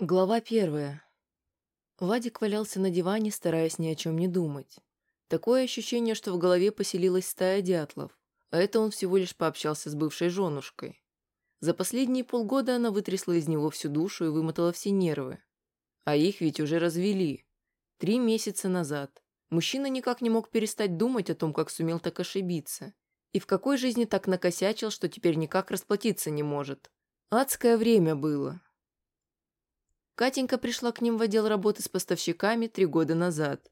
Глава первая. Вадик валялся на диване, стараясь ни о чем не думать. Такое ощущение, что в голове поселилась стая дятлов, а это он всего лишь пообщался с бывшей женушкой. За последние полгода она вытрясла из него всю душу и вымотала все нервы. А их ведь уже развели. Три месяца назад. Мужчина никак не мог перестать думать о том, как сумел так ошибиться. И в какой жизни так накосячил, что теперь никак расплатиться не может. Адское время было. Катенька пришла к ним в отдел работы с поставщиками три года назад.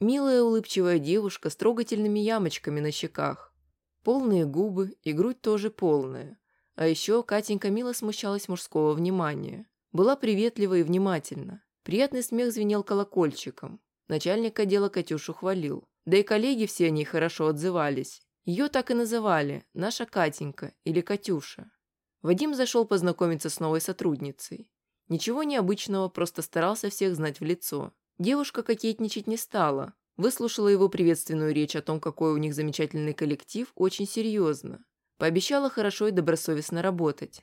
Милая улыбчивая девушка с трогательными ямочками на щеках. Полные губы и грудь тоже полная. А еще Катенька мило смущалась мужского внимания. Была приветлива и внимательна. Приятный смех звенел колокольчиком. Начальник отдела Катюшу хвалил. Да и коллеги все о ней хорошо отзывались. Ее так и называли – наша Катенька или Катюша. Вадим зашел познакомиться с новой сотрудницей. Ничего необычного, просто старался всех знать в лицо. Девушка кокетничать не стала. Выслушала его приветственную речь о том, какой у них замечательный коллектив, очень серьезно. Пообещала хорошо и добросовестно работать.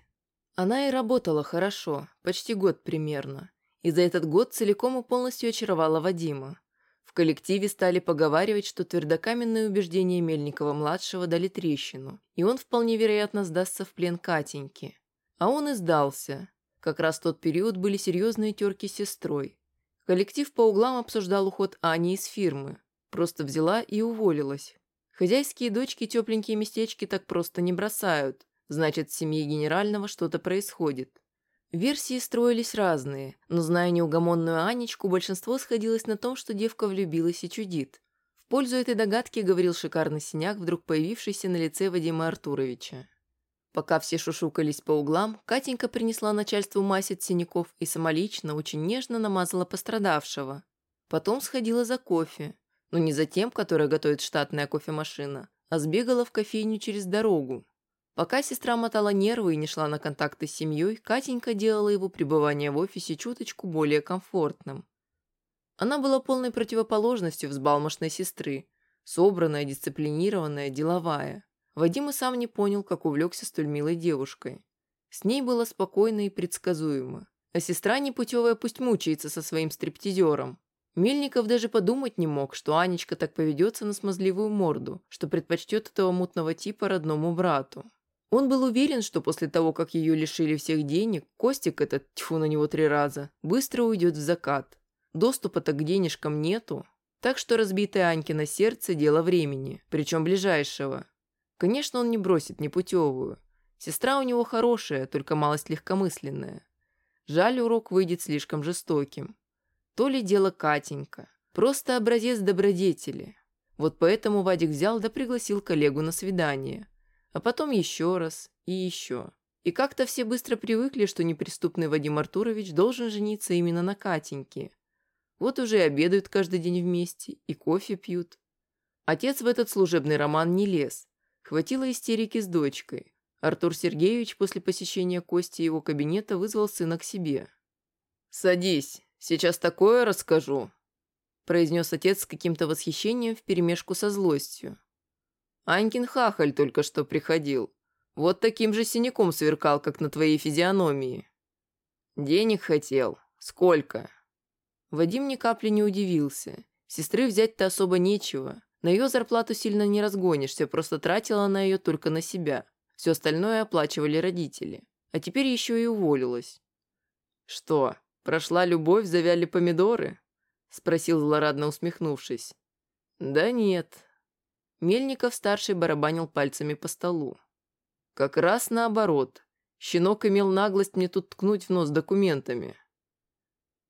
Она и работала хорошо, почти год примерно. И за этот год целиком и полностью очаровала Вадима. В коллективе стали поговаривать, что твердокаменные убеждения Мельникова-младшего дали трещину, и он вполне вероятно сдастся в плен Катеньки. А он и сдался. Как раз в тот период были серьезные терки с сестрой. Коллектив по углам обсуждал уход Ани из фирмы. Просто взяла и уволилась. Хозяйские дочки тепленькие местечки так просто не бросают. Значит, в семье генерального что-то происходит. Версии строились разные, но, зная неугомонную Анечку, большинство сходилось на том, что девка влюбилась и чудит. В пользу этой догадки говорил шикарный синяк, вдруг появившийся на лице Вадима Артуровича. Пока все шушукались по углам, Катенька принесла начальству мазь от синяков и самолично, очень нежно намазала пострадавшего. Потом сходила за кофе. Но не за тем, которое готовит штатная кофемашина, а сбегала в кофейню через дорогу. Пока сестра мотала нервы и не шла на контакты с семьей, Катенька делала его пребывание в офисе чуточку более комфортным. Она была полной противоположностью взбалмошной сестры, собранная, дисциплинированная, деловая. Вадим и сам не понял, как увлекся столь милой девушкой. С ней было спокойно и предсказуемо. А сестра непутевая пусть мучается со своим стриптизером. Мельников даже подумать не мог, что Анечка так поведется на смазливую морду, что предпочтет этого мутного типа родному брату. Он был уверен, что после того, как ее лишили всех денег, Костик этот, тьфу на него три раза, быстро уйдет в закат. Доступа-то к денежкам нету. Так что разбитое Анькино сердце – дело времени, причем ближайшего. Конечно, он не бросит непутевую. Сестра у него хорошая, только малость легкомысленная. Жаль, урок выйдет слишком жестоким. То ли дело Катенька. Просто образец добродетели. Вот поэтому Вадик взял да пригласил коллегу на свидание. А потом еще раз и еще. И как-то все быстро привыкли, что неприступный Вадим Артурович должен жениться именно на Катеньке. Вот уже и обедают каждый день вместе, и кофе пьют. Отец в этот служебный роман не лез, Хватило истерики с дочкой. Артур Сергеевич после посещения Кости его кабинета вызвал сына к себе. «Садись, сейчас такое расскажу», – произнес отец с каким-то восхищением вперемешку со злостью. «Анькин хахаль только что приходил. Вот таким же синяком сверкал, как на твоей физиономии. Денег хотел. Сколько?» Вадим ни капли не удивился. Сестры взять-то особо нечего. На ее зарплату сильно не разгонишься, просто тратила она ее только на себя. Все остальное оплачивали родители. А теперь еще и уволилась. «Что, прошла любовь, завяли помидоры?» Спросил злорадно усмехнувшись. «Да нет». Мельников-старший барабанил пальцами по столу. «Как раз наоборот. Щенок имел наглость мне тут ткнуть в нос документами».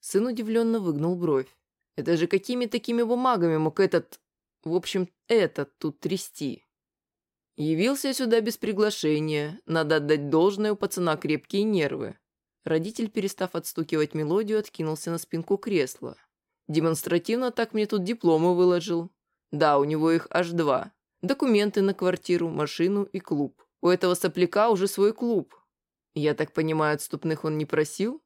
Сын удивленно выгнул бровь. «Это же какими такими бумагами мог этот в общем, этот тут трясти. Явился сюда без приглашения. Надо отдать должное, у пацана крепкие нервы. Родитель, перестав отстукивать мелодию, откинулся на спинку кресла. Демонстративно так мне тут дипломы выложил. Да, у него их аж два. Документы на квартиру, машину и клуб. У этого сопляка уже свой клуб. Я так понимаю, отступных он не просил?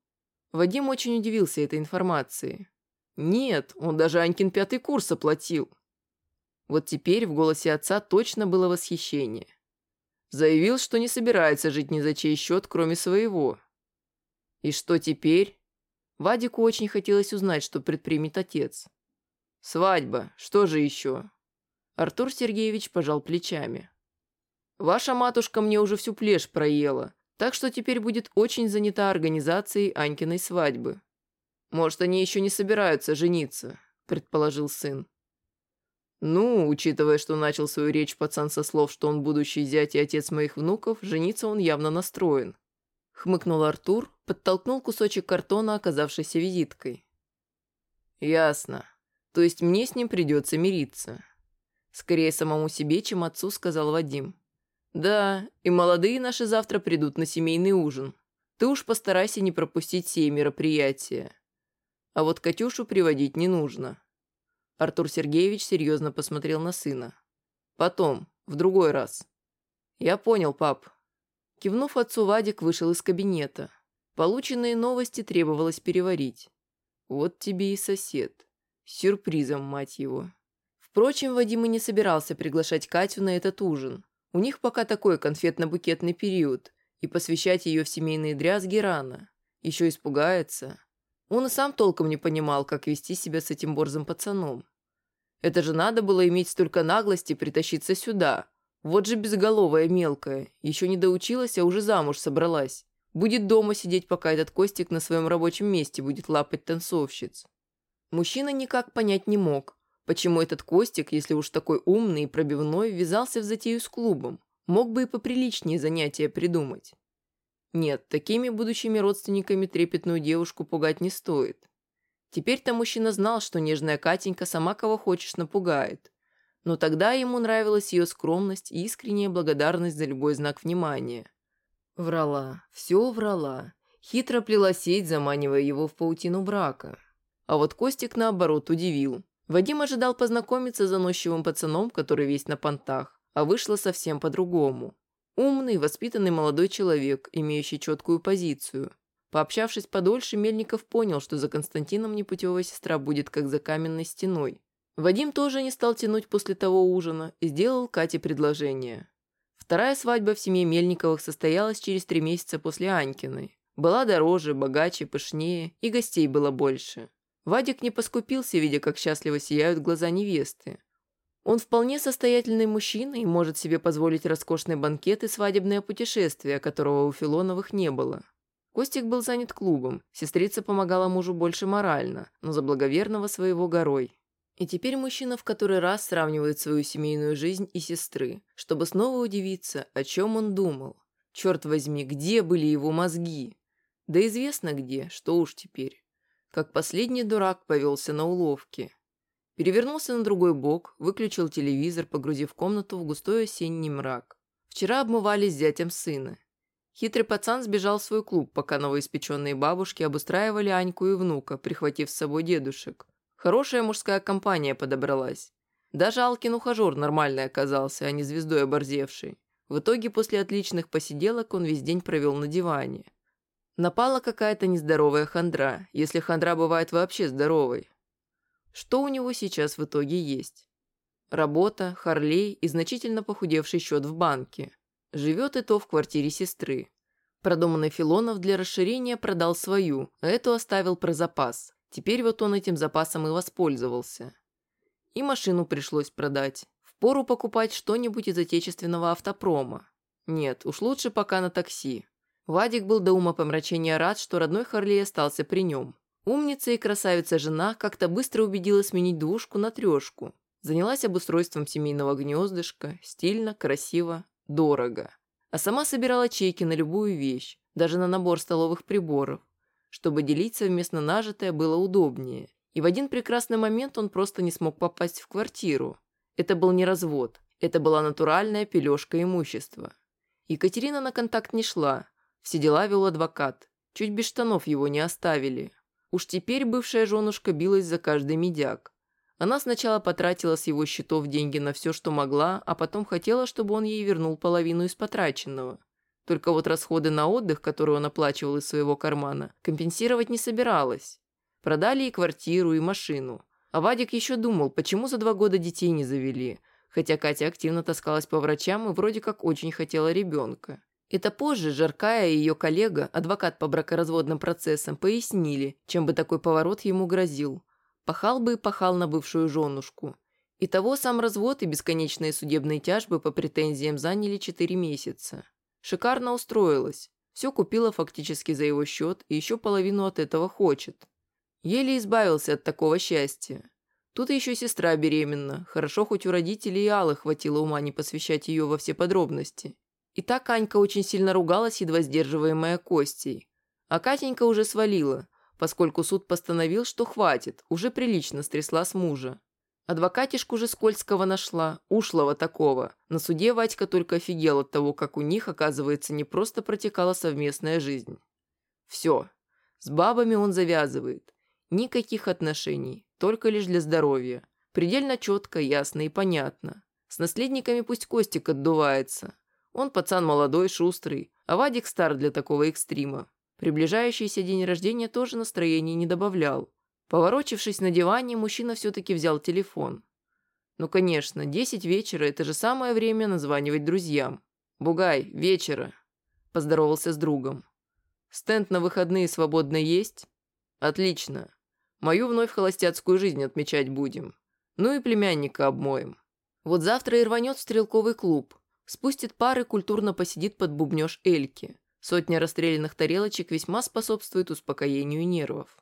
Вадим очень удивился этой информации. Нет, он даже Анькин пятый курс оплатил. Вот теперь в голосе отца точно было восхищение. Заявил, что не собирается жить ни за чей счет, кроме своего. И что теперь? Вадику очень хотелось узнать, что предпримет отец. «Свадьба. Что же еще?» Артур Сергеевич пожал плечами. «Ваша матушка мне уже всю плешь проела, так что теперь будет очень занята организацией Анькиной свадьбы. Может, они еще не собираются жениться», – предположил сын. «Ну, учитывая, что начал свою речь пацан со слов, что он будущий зять и отец моих внуков, жениться он явно настроен», – хмыкнул Артур, подтолкнул кусочек картона, оказавшийся визиткой. «Ясно. То есть мне с ним придется мириться. Скорее самому себе, чем отцу, сказал Вадим. Да, и молодые наши завтра придут на семейный ужин. Ты уж постарайся не пропустить сие мероприятия. А вот Катюшу приводить не нужно. Артур Сергеевич серьезно посмотрел на сына. Потом, в другой раз. Я понял, пап. Кивнув отцу, Вадик вышел из кабинета. Полученные новости требовалось переварить. Вот тебе и сосед. сюрпризом, мать его. Впрочем, Вадим и не собирался приглашать Катю на этот ужин. У них пока такой конфетно-букетный период, и посвящать ее в семейные дрязги рано. Еще испугается. Он и сам толком не понимал, как вести себя с этим борзым пацаном. Это же надо было иметь столько наглости притащиться сюда. Вот же безголовая мелкая. Еще не доучилась, а уже замуж собралась. Будет дома сидеть, пока этот Костик на своем рабочем месте будет лапать танцовщиц. Мужчина никак понять не мог, Почему этот Костик, если уж такой умный и пробивной, ввязался в затею с клубом? Мог бы и поприличнее занятия придумать. Нет, такими будущими родственниками трепетную девушку пугать не стоит. Теперь-то мужчина знал, что нежная Катенька сама кого хочешь напугает. Но тогда ему нравилась ее скромность и искренняя благодарность за любой знак внимания. Врала, все врала. Хитро плела сеть, заманивая его в паутину брака. А вот Костик, наоборот, удивил. Вадим ожидал познакомиться с заносчивым пацаном, который весь на понтах, а вышло совсем по-другому. Умный, воспитанный молодой человек, имеющий четкую позицию. Пообщавшись подольше, Мельников понял, что за Константином непутевая сестра будет как за каменной стеной. Вадим тоже не стал тянуть после того ужина и сделал Кате предложение. Вторая свадьба в семье Мельниковых состоялась через три месяца после Анькиной. Была дороже, богаче, пышнее, и гостей было больше. Вадик не поскупился, видя, как счастливо сияют глаза невесты. Он вполне состоятельный мужчина и может себе позволить роскошный банкет и свадебное путешествие, которого у Филоновых не было. Костик был занят клубом, сестрица помогала мужу больше морально, но за благоверного своего горой. И теперь мужчина в который раз сравнивает свою семейную жизнь и сестры, чтобы снова удивиться, о чем он думал. Черт возьми, где были его мозги? Да известно где, что уж теперь как последний дурак повелся на уловки. Перевернулся на другой бок, выключил телевизор, погрузив комнату в густой осенний мрак. Вчера обмывались с зятем сына. Хитрый пацан сбежал в свой клуб, пока новоиспеченные бабушки обустраивали Аньку и внука, прихватив с собой дедушек. Хорошая мужская компания подобралась. Даже Алкин ухажер нормальный оказался, а не звездой оборзевший. В итоге после отличных посиделок он весь день провел на диване. Напала какая-то нездоровая хандра, если хандра бывает вообще здоровой. Что у него сейчас в итоге есть? Работа, Харлей и значительно похудевший счет в банке. Живет и то в квартире сестры. Продуманный Филонов для расширения продал свою, а эту оставил про запас. Теперь вот он этим запасом и воспользовался. И машину пришлось продать. Впору покупать что-нибудь из отечественного автопрома. Нет, уж лучше пока на такси. Вадик был до ума помрачения рад, что родной Харлей остался при нем. Умница и красавица-жена как-то быстро убедила сменить двушку на трешку. Занялась обустройством семейного гнездышка, стильно, красиво, дорого. А сама собирала чеки на любую вещь, даже на набор столовых приборов, чтобы делить совместно нажитое было удобнее. И в один прекрасный момент он просто не смог попасть в квартиру. Это был не развод, это была натуральная пележка имущества. Екатерина на контакт не шла, все дела вел адвокат. Чуть без штанов его не оставили. Уж теперь бывшая женушка билась за каждый медяк. Она сначала потратила с его счетов деньги на все, что могла, а потом хотела, чтобы он ей вернул половину из потраченного. Только вот расходы на отдых, которые он оплачивал из своего кармана, компенсировать не собиралась. Продали и квартиру, и машину. А Вадик еще думал, почему за два года детей не завели, хотя Катя активно таскалась по врачам и вроде как очень хотела ребенка. Это позже Жаркая и ее коллега, адвокат по бракоразводным процессам, пояснили, чем бы такой поворот ему грозил. Пахал бы и пахал на бывшую женушку. И того сам развод и бесконечные судебные тяжбы по претензиям заняли 4 месяца. Шикарно устроилась. Все купила фактически за его счет и еще половину от этого хочет. Еле избавился от такого счастья. Тут еще сестра беременна. Хорошо, хоть у родителей и Аллы хватило ума не посвящать ее во все подробности. И так Анька очень сильно ругалась, едва сдерживаемая Костей. А Катенька уже свалила, поскольку суд постановил, что хватит, уже прилично стрясла с мужа. Адвокатишку же Скользкого нашла, ушлого такого. На суде Вадька только офигел от того, как у них, оказывается, не просто протекала совместная жизнь. Все. С бабами он завязывает. Никаких отношений, только лишь для здоровья. Предельно четко, ясно и понятно. С наследниками пусть Костик отдувается. Он пацан молодой, шустрый, а Вадик стар для такого экстрима. Приближающийся день рождения тоже настроения не добавлял. Поворочившись на диване, мужчина все-таки взял телефон. Ну, конечно, 10 вечера – это же самое время названивать друзьям. «Бугай, вечера», – поздоровался с другом. «Стенд на выходные свободно есть?» «Отлично. Мою вновь холостяцкую жизнь отмечать будем. Ну и племянника обмоем. Вот завтра и рванет в стрелковый клуб. Спустит пары, культурно посидит под бубнеж Эльки. Сотня расстрелянных тарелочек весьма способствует успокоению нервов.